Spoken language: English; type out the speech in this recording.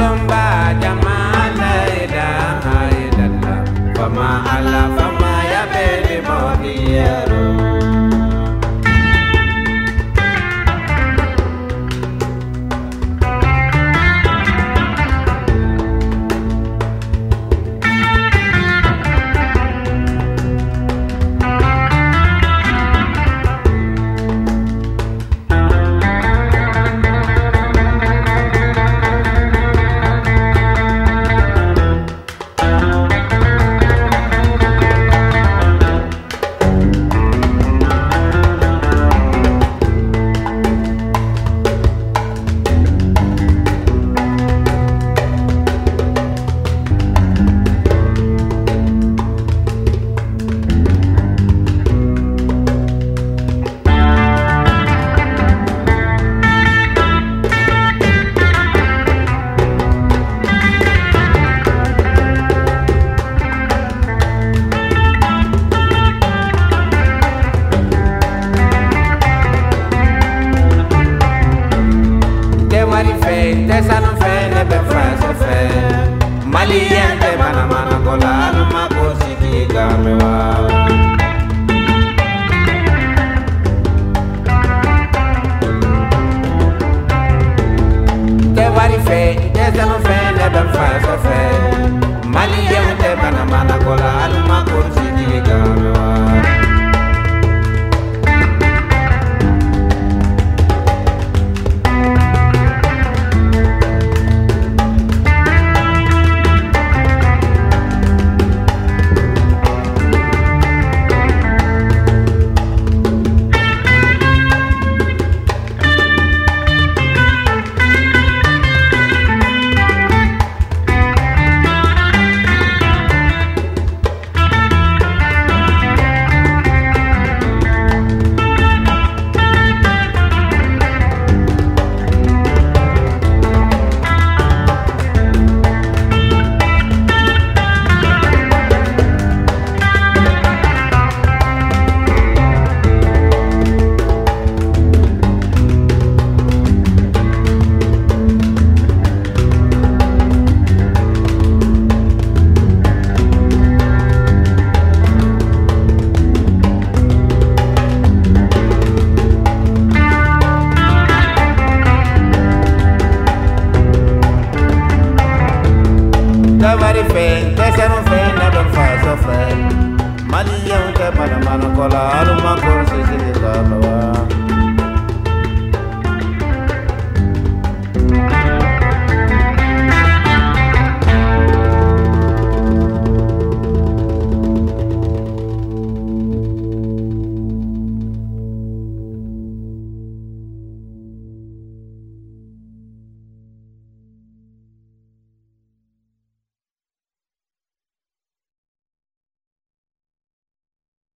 lomba jamaa Deus é no fɛ tɛsɛrun fɛ ne bɛ faso fɛ maliyɛnw tɛ manamana kɔ la hali u ma kɔrɔ sisi de la wa.